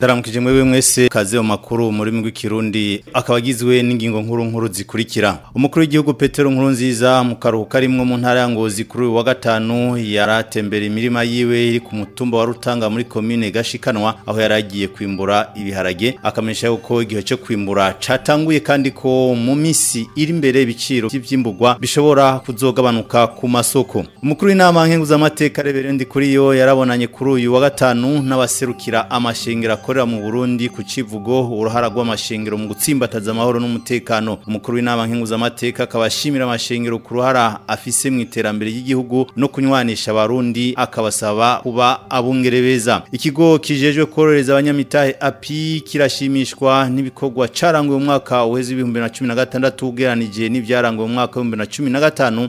Ndaramukije mwewe mwese kaze mu makuru muri mwe rw'ikirundi akaba n'ingingo nkuru nkuru zikurikira umukuru w'igihugu Petero Nkurunziza mu karuhuko arimwe mu ntara ya Ngozi kuri uyu wa gatanu yaratembera imirima yiwe iri ku mutumba wa Rutanga muri commune Gashikanwa aho yaragiye kwimbura ibiharage akamenyesha uko igihe cyo kwimbura catanguye kandi ko mu misi iri imbere ibiciro by'imburwa bishobora kuzogabanuka ku masoko umukuru w'inama nkenguzamateka reberendi kuri yo yarabonanye kuri uyu wa gatanu n'abaserukira amashingira akorera mu Burundi ku Kivugo uruhara rw'amashengero mu gutsimbataza amahoro n'umutekano umukuru w'inama nkenguzamateka akabashimira amashengero ku ruhara afise mu iterambere ry'igihugu no kunywanisha abarundi akabasaba kuba abungereza ikigo kijejwe kororeza abanyamitahe api kirashimishwa n'ibikorwa caranguye umwaka uheze 2016 ugeranije n'ivyaranguye umwaka 2015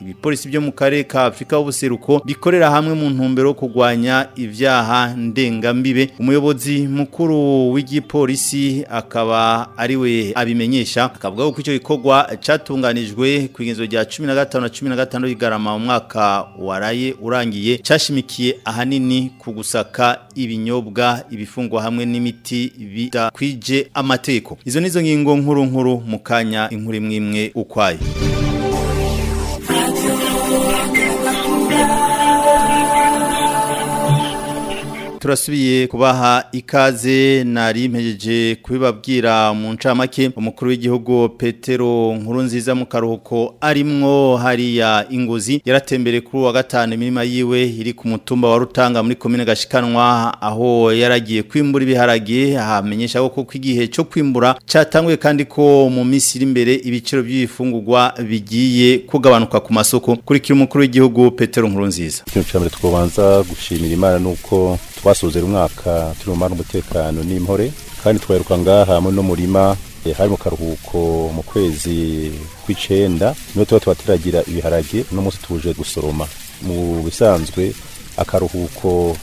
ibipolisi byo mu karere ka afurika y'ubuseruko bikorera hamwe mu ntumbero yo kurwanya ibyaha ndengambibe umuyobozi mukuru w'igipolisi akaba ari we abimenyesha akavuga ko icyo gikorwa cyatunganijwe ku igenzo rya cumi na gatanu na cumi na gatanu y'igarama mu mwaka waraye urangiye cyashimikiye ahanini ku ku gusaka ibinyobwa ibifungwa hamwe n'imiti bidakwije amateko izo nizo ngingo nkuru nkuru mukanya inkuru imwe imwe ukwayo turasubiye kubaha ikaze nari impejeje kubibabwira mu ncamake umukuru w'igihugu petero nkuru nziza mu karuhuko arimwo hariya ingozi yaratembere kuri wa gatanu imirima yiwe iri ku mutumba wa rutanga muri komine gashikanwa aho yaragiye kwimbura ibiharage ahamenyesha ko igihe cyo kwimbura cyatanguye kandi ko mu minsi iri imbere ibiciro by'ibifungurwa bigiye kugabanuka ku masoko kurikira umukuru w'igihugu petero nkuru nziza ikintu cya mbere twabanza gushimira imana ni uko twasozera umwaka turi mu mara umutekano n'impore kandi twaheruka ngaha muri no murima eh, hari mu karuhuko mu kwezi kw'icenda niho tuba tubateragira ibiharage uno munsi tuje gusoroma mu bisanzwe akaruhuko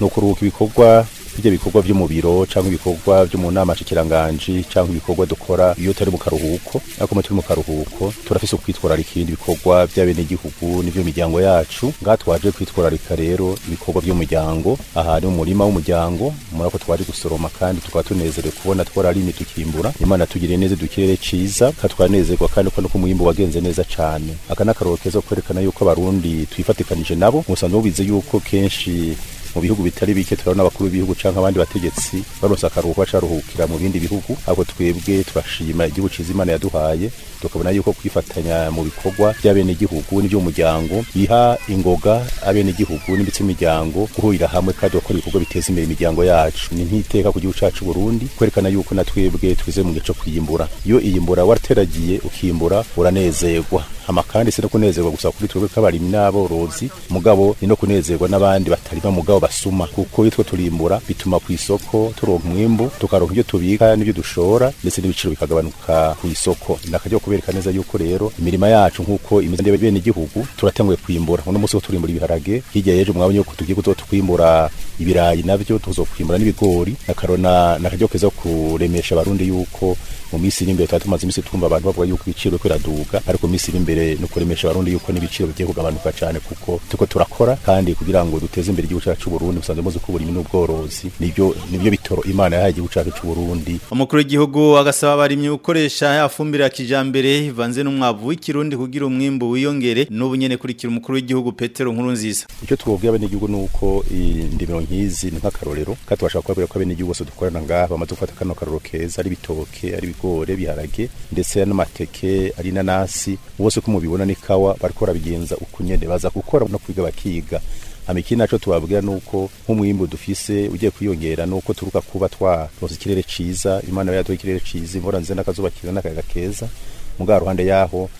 ni ukuruhuka ibikorwa ibyo bikorwa byo mu biro cyangwa ibikorwa byo mu nama cikiranganji cyangwa ibikorwa dukora iyo tari mu karuhuko ariko mu turi mu karuhuko turafise kwitwararika ibindi bikorwa by'abenegihugu n'ibyo miryango yacu ngaha twaje kwitwararika rero ibikorwa by'umuryango aha ni umurima w'umuryango muri ako twaje gusoroma kandi tukaba tunezerewe kubona twararimye tukimbura imana tugiriye neza dukirere ciza katwanezerwa kandi ko nuko umwimbu wagenze neza cyane aka n'akaruhuko keza kwerekana yuko abarundi twifatikanije nabo musanzwe mubize yuko kenshi mu bihugu bitari bike turabona abakuru b'ibihugu cyangwa abandi bategetsi baronse akaruhuko bacaruhukira mu bindi bihugu ahubwo twebwe turashima igihugu cyiza yaduhaye tukabona yuko kwifatanya mu bikorwa by'abenegihugu n'iby'umuryango biha ingoga abenegihugu ndetse imiryango guhurira hamwe kandi gukora ibikorwa biteza imbere imiryango yacu ni nk'iteka ku gihugu cyacu Burundi kwerekana yuko na twebwe tugeze mu gihe cyo kuyimbura iyo iyimbura warateragiye ukimbura uranezerwa ama kandi si no kunezerwa gusa kuri twebwe k'abarimyi n'aborozi mugabo ni no kunezerwa n'abandi batarima mugabo basuma kuko iyo twe turimbura bituma ku isoko turonka umwimbu tukaronka ibyo tubika n'ibyo dushora ndetse n'ibiciro bikagabanuka ku isoko ni akaryo kubereka neza yuko rero imirima yacu nk'uko imeze bene igihugu turatanguye kwimbura uno munsi turimbura ibiharage hirya y'ejo mwabonye ko tugiye kuzoba ibirayi nabyo tuza kwimbura n'ibigori nakarona nakaryo keza kuremesha abarundi yuko mu minsi iri imbere tuba tumaze iminsi twumva abantu bavuga yuko ibiciro kwiraduga ariko mu minsi iri imbere ni kuremesha abarundi yuko n'ibiciro bigiye kugabanuka cyane kuko tuko turakora kandi kugira ngo duteze imbere igihugu cyacu Burundi musanze muzi ko uburimi n'ubworozi nibyo nibyo bitoro imana yahaye igihugu cyacu cy'u Burundi umukuru w'igihugu agasaba abarimyi gukoresha yafumbira kijambere ivanze n'umwavu w'ikirundi kugira umwimbo wiyongere n'ubunyene kurikira umukuru w'igihugu Petero Nkurunziza icyo twobwiye abanyagihugu nuko indimiro nk'izi ni nk'akarorero kandi tubasha kubabwira ko abene bose dukorana ngaha bamaze gufata kano karoro keza ari ibitoke ari ibigori biharage ndetse n'amateke ari inanasi bose uko mubibona n'ikawa bariko barabigenza ukunyende baza gukora no kwiga bakiga amikiri naco tubabwira uko nk'umwimbo dufise ugiye kwiyongera nuko turuka kuba twaronse ikirere ciza imana yaduha ikirere ciza imvura nziza n'akazuba kiza n'akayaga keza mugabo ruhande yaho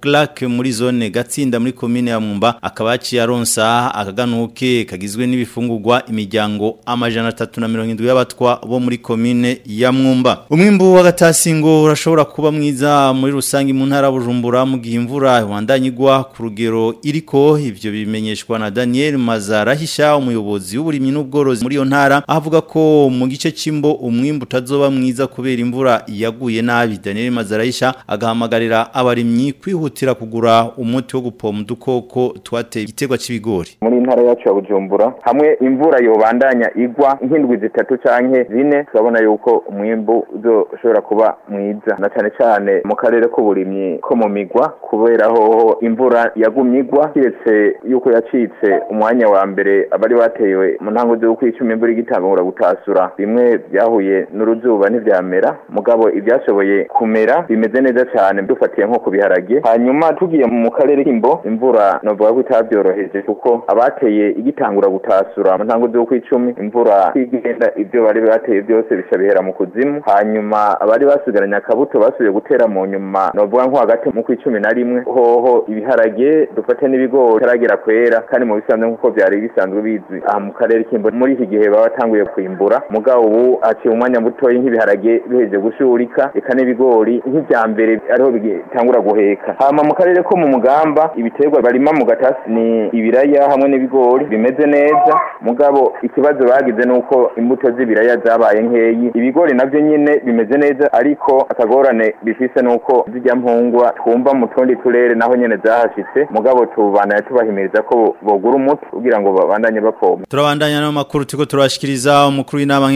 Clark muri zone Gatsinda muri commune ya Mumba akaba yaciye aronsa akaganuke kagizwe n'ibifungurwa imiryango amajana 370 y'abatwa abafatwa bo muri komine ya mwumba umwimbu w'agatasingo urashobora kuba mwiza muri rusange mu ntara bujumbura mu gihe imvura wandanye ku rugero iriko ibyo bimenyeshwa na daniel mazarahisha umuyobozi w'uburimyi n'ubworozi muri iyo ntara avuga ko mu gice cy'imbo umwimbu utazoba mwiza kubera imvura yaguye nabi daniel mazarahisha agahamagarira abarimyi kwihutira kugura umuti wo gupompa udukoko twateye igiterwa cy'ibigori muri intara yacu ya bujumbura hamwe imvura yobandanya igwa nk'indwi zitatu cyangwa nke zine turabona yuko umwimbu ushobora kuba mwiza na cyane cyane mu karere k'uburimyi ko mu migwa kubera ho imvura yagumye igwa kiretse yuko yacitse umwanya wa mbere abari batewe mu ntango z'ukwicuma imvura igitangura gutasura bimwe byahuye n'uruzuba ntibyamera mugabo ibyashoboye kumera bimeze neza cyane dufatiye nko ku biharage hanyuma tugiye mu karere k'imbo imvura novuga ko itabyoroheje kuko abateye igitangura gutasura mu ntango icumi imvura igenda ibyo bari bibateye byose bisha bihera mu kuzimu hanyuma abari basigaranye akabuto basubiye gutera mu nyuma novuga nko hagati mu kw'icumi na rimwe hoho ibiharage dufate n'ibigori bitaragera kwera kandi mu bisanzwe nk'uko byari bisanzwe bizwi aha mu karere kimbo muri iki gihe baba batanguye kwimbura mugabo ubu haciye umwanya mutoya nk'ibiharage biheje gushurika reka n'ibigori nk'ibya mbere ariho bitangura guheka hama mu karere ko mu mugamba ibiterwa barima mu gatasi ni ibiraya hamwe n'ibigori bimeze neza mugabo ikibazo bagize ni uko imbuto z'ibiraya nkeya zabaye nkeyi ibigori nabyo nyine bimeze neza ariko akagorane bifise nuko zijya mpungwa twumva mu tundi turere naho nyene zahashitse mugabo tubandanya tubahimiriza ko bogura umuti kugira ngo babandanye bakoma turabandanya no makuru tiko turashikiriza umukuru w'inama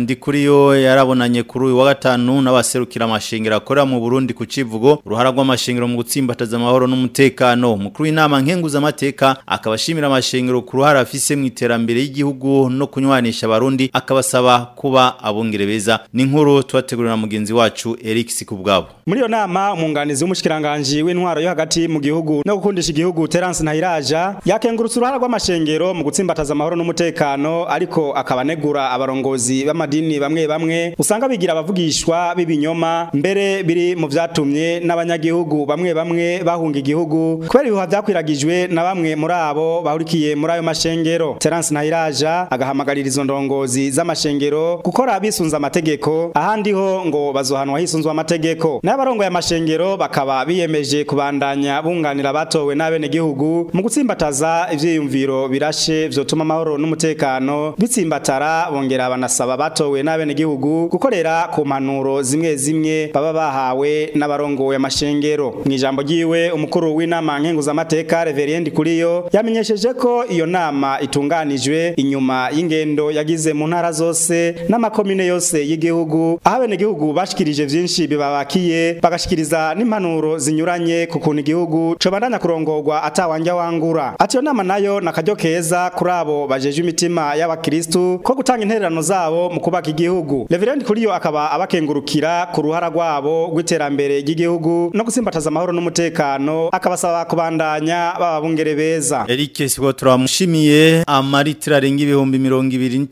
ndi kuri yo yarabonanye kuri uyu wa gatanu n'abaserukira amashingiro akora mu Burundi ku Kivugo uruhara rw'amashingiro mu gutsimbataza amahoro n'umutekano umukuru w'inama nkenguzamateka akabashimira amashingiro ku ruhara afise mu iterambere y'igihugu no kunywanisha abarundi kandi akabasaba kuba abungire beza ni nkuru tubategurira mugenzi wacu Eric Sikubwabo muri iyo nama umunganizi w'umushikiranganje w'intwaro yo hagati mu gihugu no gukundisha igihugu Terence Ntahiraja yakengurutse uruhara rw'amashengero mu gutsimbataza amahoro n'umutekano ariko akabanegura abarongozi b'amadini bamwe bamwe usanga bigira abavugishwa b'ibinyoma mbere biri mu byatumye n'abanyagihugu bamwe bamwe bahunga igihugu kubera ibihuha byakwiragijwe na bamwe muri abo bahurikiye muri ayo mashengero Terence Ntahiraja agahamagarira izo ndongozi n'inzego z'amashengero gukora abisunza amategeko ahandi ho ngo bazohanwa hisunzwe amategeko ya mashengero bakaba biyemeje kubandanya bunganira batowe n'abene gihugu mu gutsimbataza ivyiyumviro birashe vyotuma amahoro n'umutekano bitsimbatara bongera banasaba batowe n'abene gihugu gukorera ku manuro zimwe zimwe baba bahawe n'abarongoye amashengero mu ijambo ryiwe umukuru w'inama nkenguzamateka Reverend yo yamenyesheje ko iyo nama itunganijwe inyuma y'ingendo yagize mu ntara zose n'amakomine yose y'igihugu aho abenegihugu bashikirije byinshi bibabakiye bagashikiriza n'impanuro zinyuranye ku igihugu cobandanya kurongorwa atawanja wangura atiyo nama nayo nakaryo keza kuri abo bajeje imitima y'abakristu ko gutanga intererano zabo mu kubaka igihugu reverend kuriyo akaba abakengurukira ku ruhara rwabo rw'iterambere ry'igihugu no gusimbataza amahoro n'umutekano akabasaba kubandanya baba bungere beza Eric Sibo turamushimiye amaritira arenga ibihumbi 290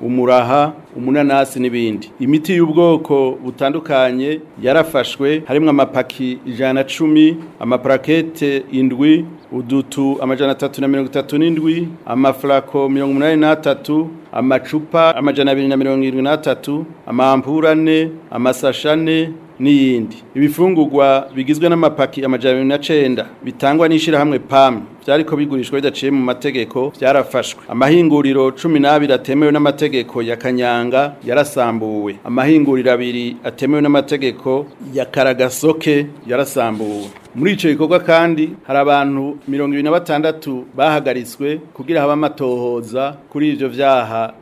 umuraha umunanasi n'ibindi imiti y'ubwoko butandukanye yarafashwe harimo amapaki ijana cumi amaprakete indwi udutu amajana atatu na mirongo itatu n'indwi amafurako mirongo umunani n'atatu amacupa amajana abiri na mirongo irindwi n'atatu amampura ane amasasha ane n'iyindi ibifungurwa bigizwe n'amapaki amajyana na cenda bitangwa n'ishyirahamwe pamu byariko bigurishwa bidaciye mu mategeko byarafashwe amahinguriro cumi n'abiri atemewe n'amategeko ya kanyanga yarasambuwe amahinguriro abiri atemewe n'amategeko ya karagasoke yarasambuwe muri icyo gikorwa kandi hari abantu mirongo ibiri na batandatu bahagaritswe kugira habe amatohoza kuri ibyo byaha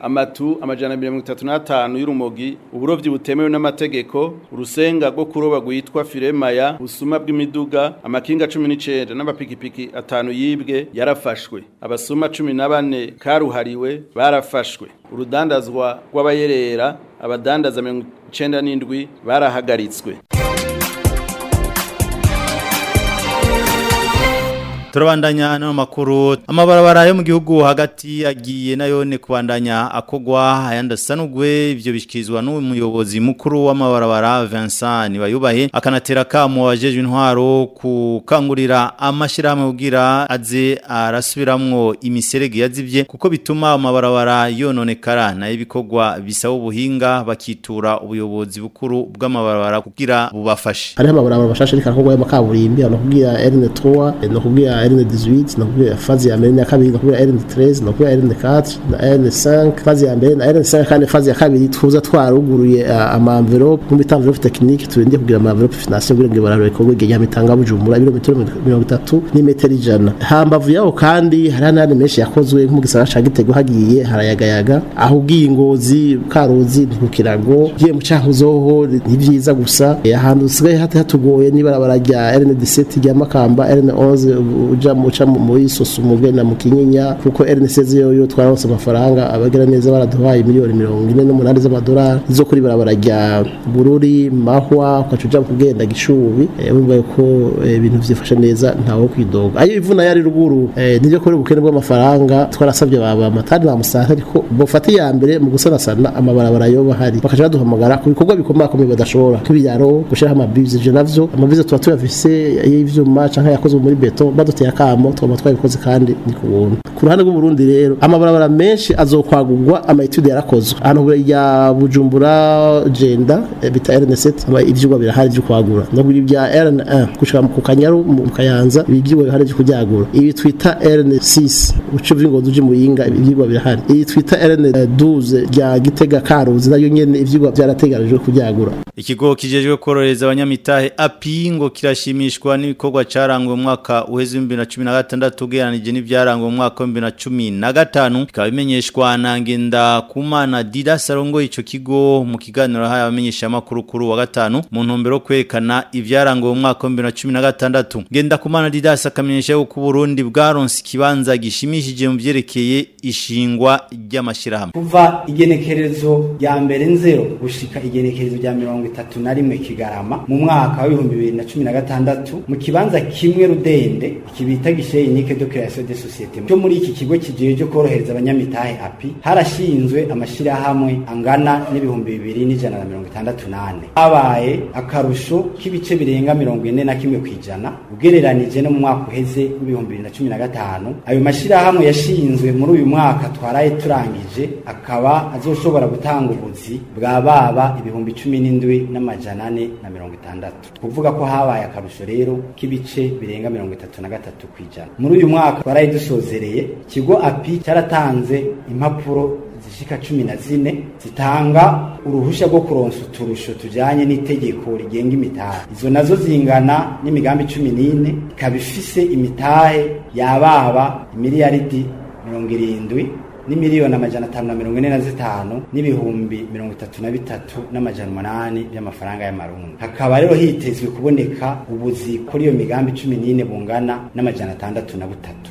amatu amajana mirongo itatu n'atanu y'urumogi uburobyi butemewe n'amategeko urusenga rwo kuroba rwitwa firemaya busuma bw'imiduga amakinga cumi n'icyenda n'amapikipiki atanu yibwe yarafashwe abasuma cumi na bane karuhariwe barafashwe urudandazwa rw'abayerera abadandaza mirongo icyenda n'indwi barahagaritswe turabandanya n'amakuru amabarabara yo mu gihugu hagati agiye nayo ni kubandanya akogwa ayandi asanugwe ibyo bishyikirizwa n'umuyobozi mukuru w'amabarabara Vincent nibayubahe akanatera akamu wajejwe intwaro gukangurira amashyirahamwe ubwira aze arasubiramwo imiserege yazibye kuko bituma amabarabara yononekara nayo ibikorwa bisaba ubuhinga bakitura ubuyobozi bukuru bw'amabarabara kugira bubafashe hariho amabarabara bashashe reka nko ya makaburimbi no kugira N3 RN 18 nakubwira fazi ya mbere na kabiri nakubwira RN 13 nakubwira RN 4 na RN 5 fazi ya mbere na RN 5 kandi fazi ya kabiri tuza twaruguruye ama mu bitamviro technique turinde kugira ama envelope kugira ngo bararore ko gege ya mitanga bujumura ibirometero 30 n'imetero 100 hambavu yaho kandi hari n'andi menshi yakozwe nk'ugisara ca gitego hagiye harayagayaga aho ugiye ingozi karozi ntukirago giye mu ni byiza gusa ahandi usigaye hatugoye nibarabara rya RN 17 rya makamba RN 11 uja muca muri sosumuge na mukinyinya kuko RNCZ yoyo twaronse amafaranga abagira neza baraduhaye miliyoni mirongo ine 48 z'amadolari zo kuri barabara rya Bururi Mahwa kwacuja kugenda gicubi eh, bumbaye ko eh, ibintu vyifashe neza ntawo kwidoga ayo ivuna yari ruguru eh, nivyo kuri ubukene bw'amafaranga twarasavye baba matari bamusanga ariko bofata ya mbere mu gusanasana amabarabara yo bahari bakaja baduhamagara ku bikorwa bikomakomeye badashobora kubiyaro gushiraho amabizi je navyo amabizi tuba tuyafise y'ivyuma canke yakozwe muri beto badu ya kamo tukaba twabikoze kandi ni ku buntu ku rw'uburundi rero amabarabara menshi azokwagurwa amayitude yarakozwe ahantu ya bujumbura jenda eh, bita rn7 ibyuma birahari byo kwagura ndagura ibya rn1 gushaka mu kanyaru mu kayanza ibyuma bihari byo kuryagura ibi twita rn6 uce by'ingozi uje muyinga ibyuma birahari iyi twita rn12 rya gitega karuzi nayo nyene ibyuma byarateganijwe kuryagura ikigo kijejwe kororeza abanyamitahe api ngo kirashimishwa n'ibikorwa carangwe mu mwaka uheze 2016 ugeranije n'ibyarangwe mu mwaka mwaka mbina chumi nagatanu bikaba bimenyeshwa na ngenda kumana dida sarongo ico kigo mu kiganiro haya bamenyesha makuru kuru wa gatanu mu ntumbero kwerekana ivyarango mu mwaka mbina chumi na gatandatu ngenda kumana dida akamenyesha yuko Burundi bwaronse ikibanza gishimishije mu vyerekeye ishingwa ry'amashirahamwe kuva igenekerezo ya mbere nzero gushika igenekerezo rya 31 kigarama mu mwaka wa 2016 mu kibanza kimwe rudende kibita gishe inyike de création de société iki kigo kigiye cyo korohereza abanyamitahe api harashinzwe amashyirahamwe angana n'ibihumbi bibiri n'ijana na mirongo itandatu n'ane habaye akarusho k'ibice birenga mirongo ine na kimwe ku ijana ugereranije no mu mwaka uheze w'ibihumbi bibiri na cumi na gatanu ayo mashyirahamwe yashinzwe muri uyu mwaka twaraye turangije akaba azoshobora gutanga ubuzi bwa baba ibihumbi cumi n'indwi n'amajana ane na mirongo itandatu kuvuga ko habaye akarusho rero k'ibice birenga mirongo itatu na gatatu ku ijana muri uyu mwaka twaraye dusozereye Kigo api cyaratanze impapuro zishika cumi na zine zitanga uruhushya rwo kuronsa uturusho tujyanye n'itegeko rigenga imitahe izo nazo zingana n'imigambi cumi n'ine ikaba ifise imitahe yababa imiliyaridi mirongo irindwi n'imiliyoni amajana atanu na mirongo ine na zitanu n'ibihumbi mirongo itatu na bitatu n'amajana umunani by'amafaranga y'amarundi hakaba rero hitezwe kuboneka ubuzi kuri iyo migambi cumi n'ine bungana n'amajana atandatu na butatu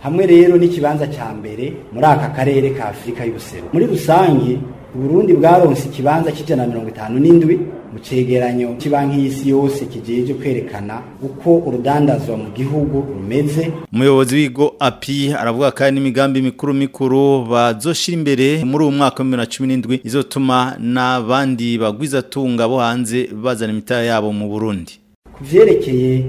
hamwe rero n'ikibanza cya mbere muri aka karere ka afurika y'ubusero muri rusange uburundi bwaronse ikibanza cy'ijana na mirongo itanu n'indwi mu cyegeranyo cy'ibanki y'isi yose kigejeje kwerekana uko urudandazwa mu gihugu rumeze umuyobozi w'igo api aravuga kandi n'imigambi mikuru mikuru bazoshira imbere muri uwo mwaka wa bibiri na cumi n'indwi izotuma n'abandi bagwizatunga bo hanze bazana imitara yabo mu burundi ku byerekeye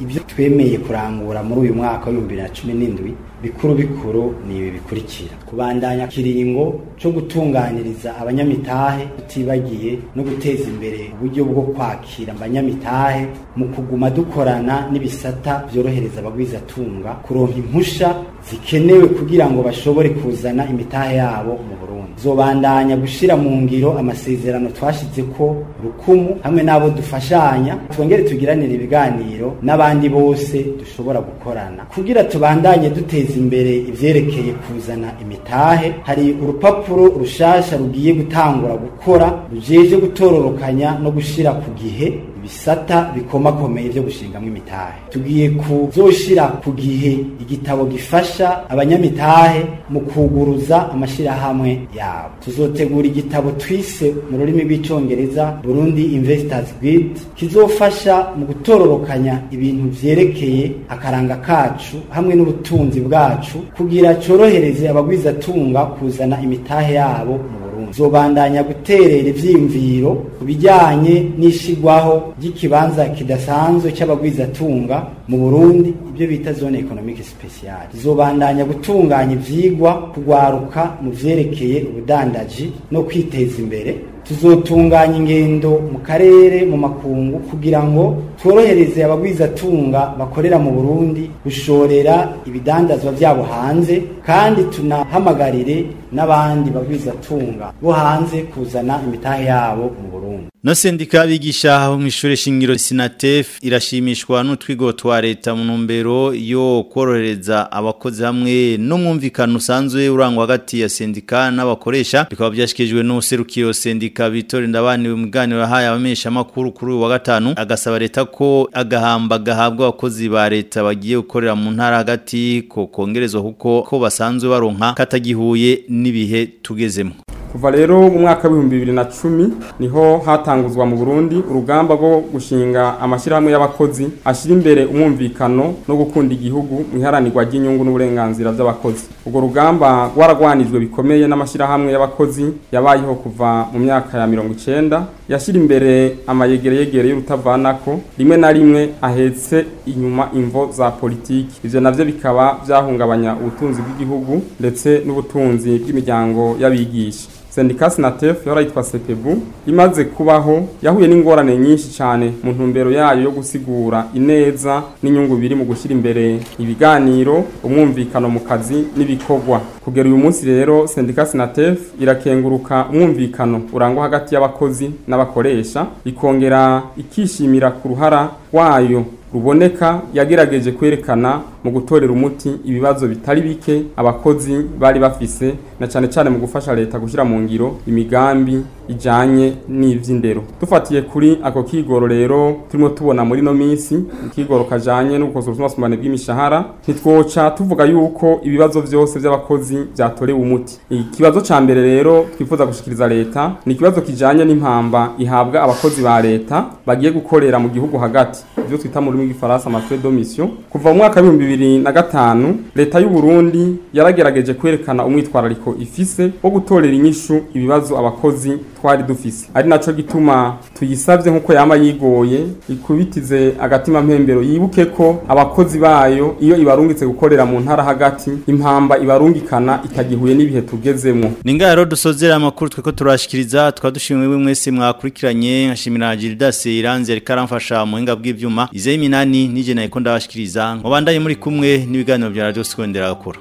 ibyo twemeye kurangura muri uyu mwaka w'ibihumbi bibiri na cumi n'indwi bikuru bikuru ni ibi bikurikira kubandanya kiringo cyo gutunganiriza abanyamitahe tutibagiye no guteza imbere uburyo bwo kwakira abanyamitahe mu kuguma dukorana n'ibisata byorohereza abagwizatunga kuronka impusha zikenewe kugira ngo bashobore kuzana imitahe yabo mu Burundi zobandanya gushyira mu ngiro amasezerano twashyize ko rukumu hamwe n'abo dufashanya twongere tugiranire ibiganiro n'abandi bose dushobora gukorana kugira tubandanye duteza imbere ibyerekeye kuzana imitahe hari urupapuro rushasha rugiye gutangura gukora rujeje gutororokanya no gushira ku gihe ibisata bikomakomeye byo gushingamo imitahe tugiye kuzoshira ku gihe igitabo gifasha abanyamitahe mu kuguruza amashyirahamwe yabo tuzotegura igitabo twise mu rurimi rw'icyongereza burundi investors guide kizofasha mu gutororokanya ibintu byerekeye akaranga kacu hamwe n'ubutunzi bwacu kugira cyorohereze abagwizatunga kuzana imitahe yabo mu zobandanya guterera ibyimviro ku bijyanye n'ishigwaho ry'ikibanza kidasanzwe cy'abagwizatunga mu burundi ibyo bita zone economic special zobandanya gutunganya ibyigwa kugwaruka mu byerekeye ubudandaji no kwiteza imbere tuzotunganya ingendo mu karere mu makungu kugira ngo tworohereze abagwizatunga bakorera mu burundi gushorera ibidandazwa byabo hanze kandi tunahamagarire n'abandi bagwizatunga bo hanze kuzana imitahe yabo mu burundi No sendika bigisha mu ishuri shingiro Sinatef irashimishwa n'utwigo twa leta mu numbero yo kororereza abakozi hamwe n'umwumvikano usanzwe urangwa hagati ya sendika n'abakoresha bikaba byashikijwe n'userukiro sendika bitorinda abana mu biganiro yahaye abamesha makuru kuri uyu wa gatanu agasaba leta ko agahamba gahabwa abakozi ba leta bagiye gukorera mu ntara hagati ko kongerezwa kuko ko basanzwe baronka katagihuye n'ibihe tugezemo kuva rero mu mwaka w'ibihumbi bibiri na cumi niho hatanguzwa mu burundi urugamba rwo gushinga amashyirahamwe y'abakozi ashyira imbere umwumvikano no gukunda igihugu mu iharanirwa ry'inyungu n'uburenganzira by'abakozi urwo rugamba rwaragwanijwe bikomeye n'amashyirahamwe y'abakozi yabayeho kuva mu myaka ya mirongo icyenda yashyira imbere amayegereyegere y'urutavanako rimwe na rimwe ahetse inyuma imvo za politiki ivyo nabyo bikaba byahungabanya ubutunzi bw'igihugu ndetse n'ubutunzi bw'imiryango y'abigisha sendikasi natef yahora yitwa sepebu imaze kubaho yahuye n'ingorane nyinshi cyane mu ntumbero yayo yo gusigura ineza n'inyungu biri mu gushyira imbere ibiganiro umwumvikano mu kazi n'ibikorwa kugera uyu munsi rero sendika sinatefu irakenguruka umwumvikano urangwa hagati y'abakozi n'abakoresha ikongera ikishimira ku ruhara wayo ruboneka yagerageje kwerekana mu gutorera umuti ibibazo bitari bike abakozi bari bafise na cyane cyane mu gufasha leta gushyira mu ngiro imigambi ijanye n'ivy'indero dufatiye kuri ako kigoro rero turimo tubona muri no minsi ikigoro kajanye no gukosa ubusumbasumane bw'imishahara ntitwoca tuvuga yuko ibibazo vyose vy'abakozi vyatorewe umuti ikibazo cya mbere rero twifuza gushyikiriza leta ni ikibazo kijyanye n'impamba ihabwa abakozi ba leta bagiye gukorera mu gihugu hagati ivyo twita mu rurimi rw'igifaransa amafrais de kuva mu mwaka w'ibihumbi bibiri na gatanu leta y'u Burundi yaragerageje kwerekana umwitwarariko ifise wo gutorera inyishu ibibazo abakozi twari dufise ari naco gituma tuyisabye nk'uko yama yigoye ikubitize agatima mpembero yibuke ko abakozi bayo iyo ibarungitse gukorera mu ntara hagati impamba ibarungikana itagihuye n'ibihe tugezemo ningaro dusozera amakuru twe ko turashyikiriza turashikiriza twadushimiwe mwese mwakurikiranye nkashimira Gildase iranze reka aramfasha mu hinga bw'ivyuma ize minani nije nayo ko ndabashikiriza ngo bandaye muri kumwe n'ibiganiro bya Radio Sikondera gakora